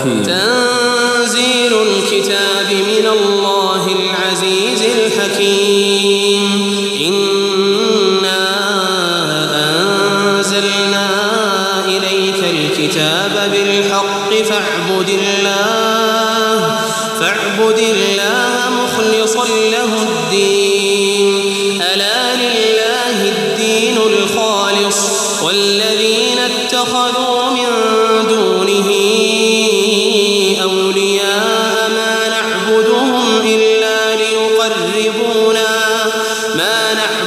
الرحيم تنزيل الكتاب من الله العزيز الحكيم. إنا أنزلنا إليك الكتاب بالحق فاعبد الله فاعبد الله مخلصا له الدين. ألا لله الدين الخالص والذين اتخذوا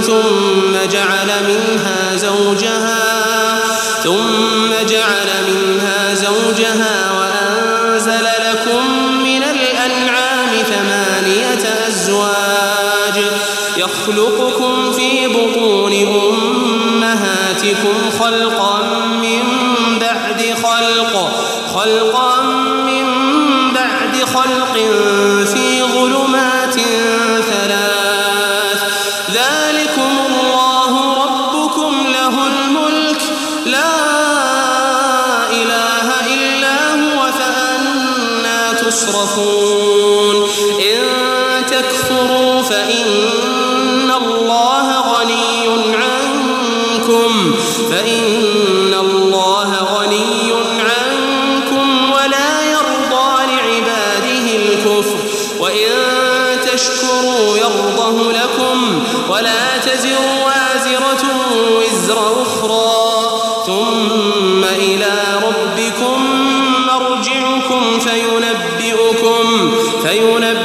ثم جعل منها زوجها ثم جعل منها زوجها وأنزل لكم من الأنعام ثمانية أزواج يخلقكم في بطون أمهاتكم خلقا من بعد خلق خلقا من بعد خلق تنفروا فإن الله غني عنكم فإن الله غني عنكم ولا يرضى لعباده الكفر وإن تشكروا يرضه لكم ولا تزر وازرة وزر أخرى ثم إلى ربكم مرجعكم فينبئكم فينبئكم